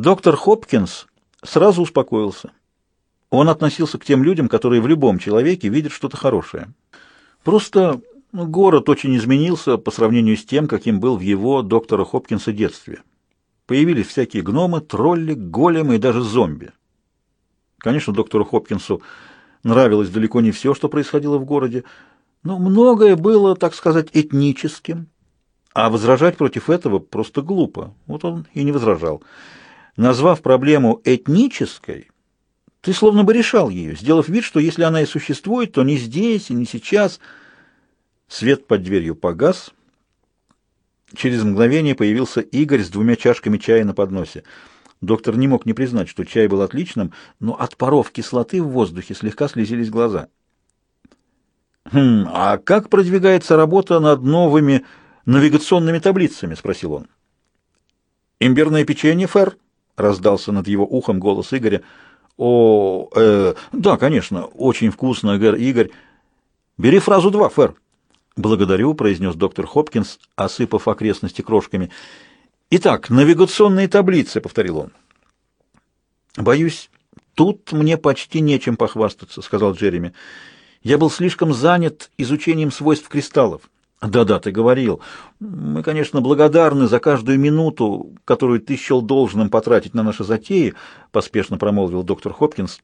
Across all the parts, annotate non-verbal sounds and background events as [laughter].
Доктор Хопкинс сразу успокоился. Он относился к тем людям, которые в любом человеке видят что-то хорошее. Просто ну, город очень изменился по сравнению с тем, каким был в его доктора Хопкинса детстве. Появились всякие гномы, тролли, големы и даже зомби. Конечно, доктору Хопкинсу нравилось далеко не все, что происходило в городе, но многое было, так сказать, этническим, а возражать против этого просто глупо. Вот он и не возражал. Назвав проблему этнической, ты словно бы решал ее, сделав вид, что если она и существует, то не здесь и не сейчас. Свет под дверью погас. Через мгновение появился Игорь с двумя чашками чая на подносе. Доктор не мог не признать, что чай был отличным, но от паров кислоты в воздухе слегка слезились глаза. «Хм, а как продвигается работа над новыми навигационными таблицами?» — спросил он. «Имбирное печенье, Фэр?» — раздался над его ухом голос Игоря. «О, э, да, конечно, очень вкусно, Гэр Игорь. Бери фразу два, Фэр». «Благодарю», — произнес доктор Хопкинс, осыпав окрестности крошками. «Итак, навигационные таблицы», — повторил он. «Боюсь, тут мне почти нечем похвастаться», — сказал Джереми. «Я был слишком занят изучением свойств кристаллов». «Да-да, ты говорил. Мы, конечно, благодарны за каждую минуту, которую ты счел должным потратить на наши затеи», — поспешно промолвил доктор Хопкинс.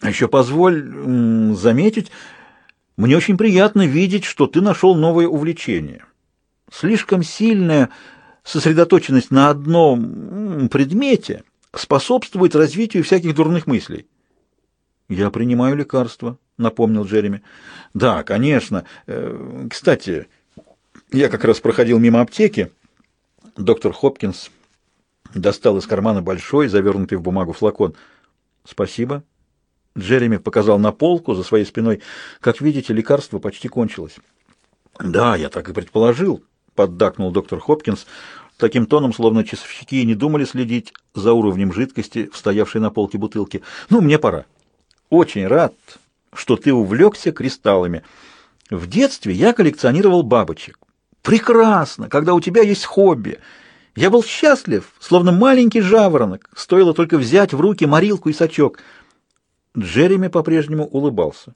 «А еще позволь заметить, мне очень приятно видеть, что ты нашел новое увлечение. Слишком сильное сосредоточенность на одном предмете способствует развитию всяких дурных мыслей. «Я принимаю лекарства», — напомнил Джереми. «Да, конечно. Э, кстати, я как раз проходил мимо аптеки. Доктор Хопкинс достал из кармана большой, завернутый в бумагу флакон. «Спасибо». Джереми показал на полку за своей спиной. «Как видите, лекарство почти кончилось». «Да, я так и предположил», поддакнул доктор Хопкинс, таким тоном, словно часовщики не думали следить за уровнем жидкости, стоявшей на полке бутылки. «Ну, мне пора. Очень рад, что ты увлекся кристаллами. В детстве я коллекционировал бабочек. Прекрасно, когда у тебя есть хобби. Я был счастлив, словно маленький жаворонок. Стоило только взять в руки морилку и сачок». Джереми по-прежнему улыбался.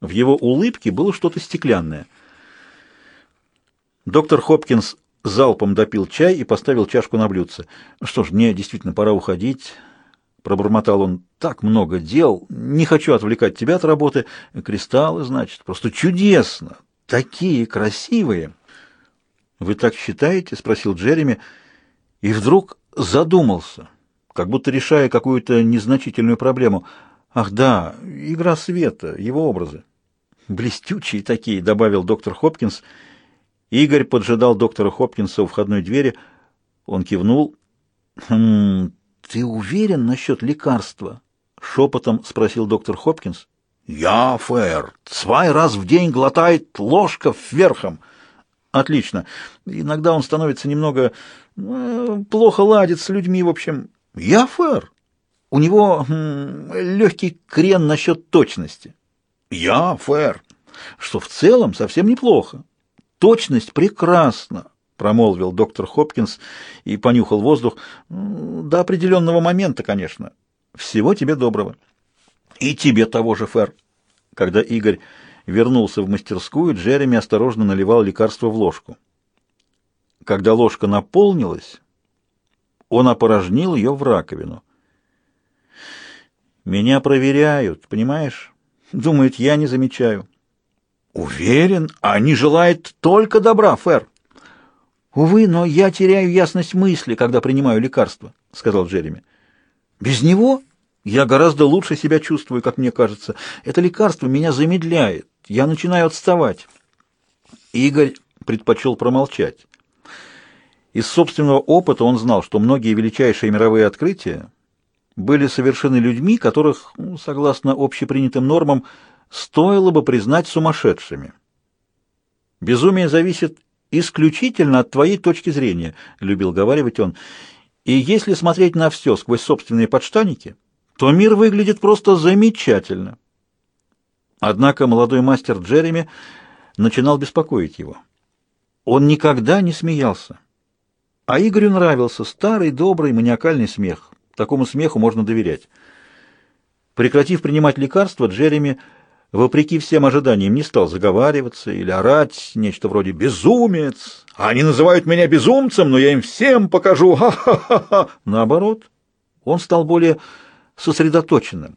В его улыбке было что-то стеклянное — Доктор Хопкинс залпом допил чай и поставил чашку на блюдце. «Что ж, мне действительно пора уходить». Пробормотал он. «Так много дел. Не хочу отвлекать тебя от работы. Кристаллы, значит. Просто чудесно. Такие красивые». «Вы так считаете?» — спросил Джереми. И вдруг задумался, как будто решая какую-то незначительную проблему. «Ах да, игра света, его образы». «Блестючие такие», — добавил доктор Хопкинс, — Игорь поджидал доктора Хопкинса у входной двери. Он кивнул. «Хм, ты уверен насчет лекарства?» — шепотом спросил доктор Хопкинс. «Я, Фэр, свай раз в день глотает ложка вверхом». «Отлично. Иногда он становится немного... Э, плохо ладит с людьми, в общем». «Я, Фэр. У него хм, легкий крен насчет точности». «Я, Фэр. Что в целом совсем неплохо. Точность прекрасна, промолвил доктор Хопкинс и понюхал воздух. До определенного момента, конечно. Всего тебе доброго. И тебе того же, Фэр. Когда Игорь вернулся в мастерскую, Джереми осторожно наливал лекарство в ложку. Когда ложка наполнилась, он опорожнил ее в раковину. «Меня проверяют, понимаешь? Думают, я не замечаю. Уверен, они желают только добра, Фэр. Увы, но я теряю ясность мысли, когда принимаю лекарства, сказал Джереми. Без него я гораздо лучше себя чувствую, как мне кажется. Это лекарство меня замедляет. Я начинаю отставать. Игорь предпочел промолчать. Из собственного опыта он знал, что многие величайшие мировые открытия были совершены людьми, которых, ну, согласно общепринятым нормам, стоило бы признать сумасшедшими. Безумие зависит исключительно от твоей точки зрения, любил говаривать он. И если смотреть на все сквозь собственные подштанники, то мир выглядит просто замечательно. Однако молодой мастер Джереми начинал беспокоить его. Он никогда не смеялся. А Игорю нравился старый, добрый, маниакальный смех. Такому смеху можно доверять. Прекратив принимать лекарства, Джереми, вопреки всем ожиданиям, не стал заговариваться или орать, нечто вроде «безумец». Они называют меня безумцем, но я им всем покажу. [laughs] Ха-ха-ха-ха. Наоборот, он стал более сосредоточенным.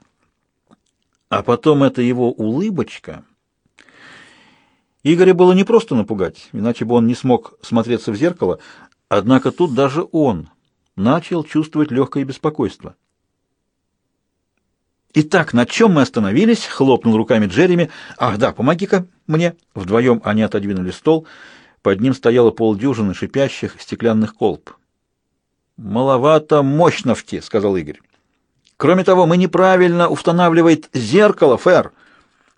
А потом эта его улыбочка... Игоря было не просто напугать, иначе бы он не смог смотреться в зеркало, однако тут даже он начал чувствовать легкое беспокойство. «Итак, на чем мы остановились?» — хлопнул руками Джереми. «Ах, да, помоги-ка мне!» Вдвоем они отодвинули стол. Под ним стояло полдюжины шипящих стеклянных колб. «Маловато мощности», — сказал Игорь. Кроме того, мы неправильно устанавливает зеркало, Фэр.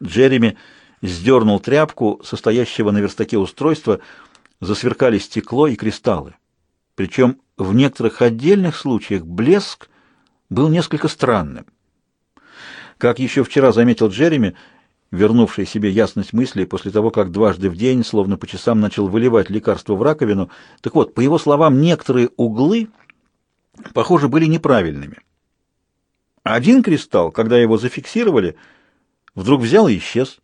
Джереми сдернул тряпку состоящего на верстаке устройства, засверкали стекло и кристаллы. Причем в некоторых отдельных случаях блеск был несколько странным. Как еще вчера заметил Джереми, вернувший себе ясность мыслей после того, как дважды в день, словно по часам, начал выливать лекарство в раковину, так вот, по его словам, некоторые углы, похоже, были неправильными. Один кристалл, когда его зафиксировали, вдруг взял и исчез.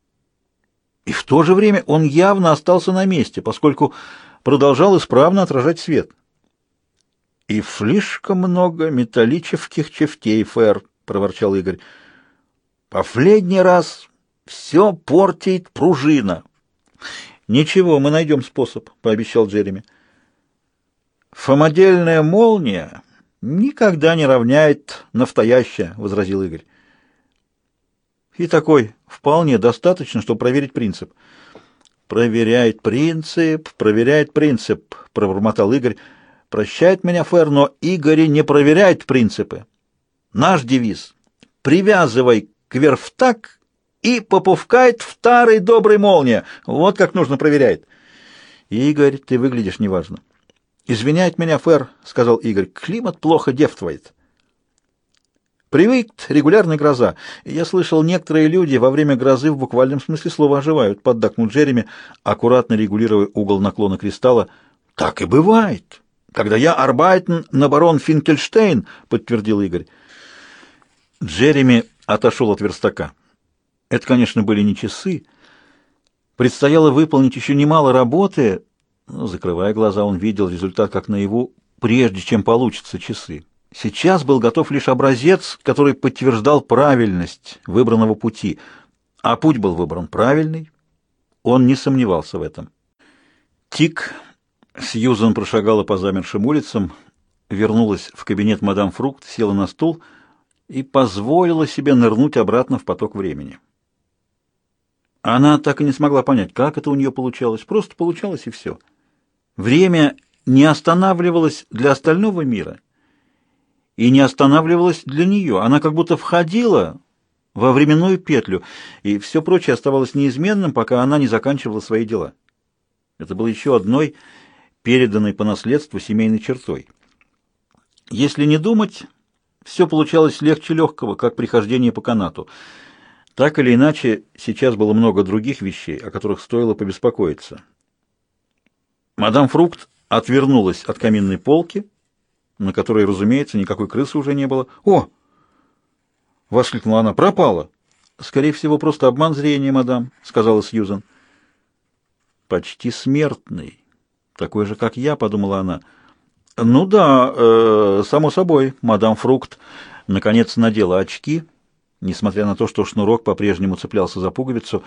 И в то же время он явно остался на месте, поскольку продолжал исправно отражать свет. «И слишком много металлических чефтей, Фэр», — проворчал Игорь. «Последний раз все портит пружина». «Ничего, мы найдем способ», — пообещал Джереми. «Фомодельная молния никогда не равняет настоящее, — возразил Игорь. И такой вполне достаточно, чтобы проверить принцип. Проверяет принцип, проверяет принцип, — пробормотал Игорь. Прощает меня Фер, но Игорь не проверяет принципы. Наш девиз — привязывай кверх так и попускает второй добрый молния. Вот как нужно проверять. Игорь, ты выглядишь неважно. «Извиняет меня, Фэр», — сказал Игорь, — «климат плохо девствует». «Привык регулярная гроза. Я слышал, некоторые люди во время грозы в буквальном смысле слова оживают», — поддакнул Джереми, аккуратно регулируя угол наклона кристалла. «Так и бывает. Когда я арбайтен на барон Финкельштейн», — подтвердил Игорь. Джереми отошел от верстака. Это, конечно, были не часы. Предстояло выполнить еще немало работы, но, закрывая глаза, он видел результат как наяву, прежде чем получатся часы. Сейчас был готов лишь образец, который подтверждал правильность выбранного пути. А путь был выбран правильный. Он не сомневался в этом. Тик. Сьюзан прошагала по замершим улицам, вернулась в кабинет мадам Фрукт, села на стул и позволила себе нырнуть обратно в поток времени. Она так и не смогла понять, как это у нее получалось. Просто получалось и все. Время не останавливалось для остального мира и не останавливалось для нее. Она как будто входила во временную петлю, и все прочее оставалось неизменным, пока она не заканчивала свои дела. Это было еще одной переданной по наследству семейной чертой. Если не думать, все получалось легче легкого, как прихождение по канату. Так или иначе, сейчас было много других вещей, о которых стоило побеспокоиться. Мадам Фрукт отвернулась от каминной полки, на которой, разумеется, никакой крысы уже не было. «О!» — воскликнула она. «Пропала!» «Скорее всего, просто обман зрения, мадам», — сказала Сьюзан. «Почти смертный. Такой же, как я», — подумала она. «Ну да, э, само собой». Мадам Фрукт наконец надела очки, несмотря на то, что шнурок по-прежнему цеплялся за пуговицу.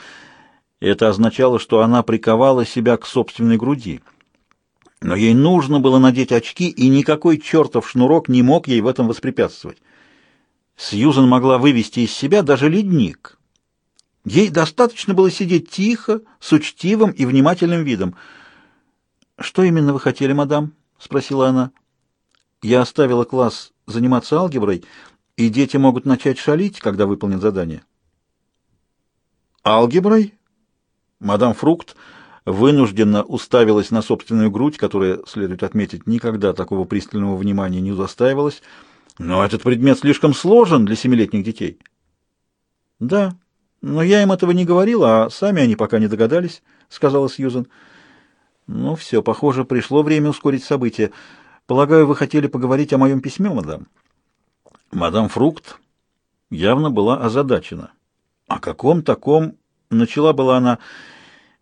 Это означало, что она приковала себя к собственной груди. Но ей нужно было надеть очки, и никакой чертов шнурок не мог ей в этом воспрепятствовать. Сьюзан могла вывести из себя даже ледник. Ей достаточно было сидеть тихо, с учтивым и внимательным видом. «Что именно вы хотели, мадам?» — спросила она. «Я оставила класс заниматься алгеброй, и дети могут начать шалить, когда выполнят задание». «Алгеброй?» Мадам Фрукт вынужденно уставилась на собственную грудь, которая, следует отметить, никогда такого пристального внимания не удостаивалась. Но этот предмет слишком сложен для семилетних детей. Да, но я им этого не говорила, а сами они пока не догадались, сказала Сьюзен. Ну все, похоже, пришло время ускорить события. Полагаю, вы хотели поговорить о моем письме, мадам? Мадам Фрукт явно была озадачена. О каком таком... Начала была она...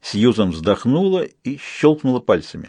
Сьюзан вздохнула и щелкнула пальцами.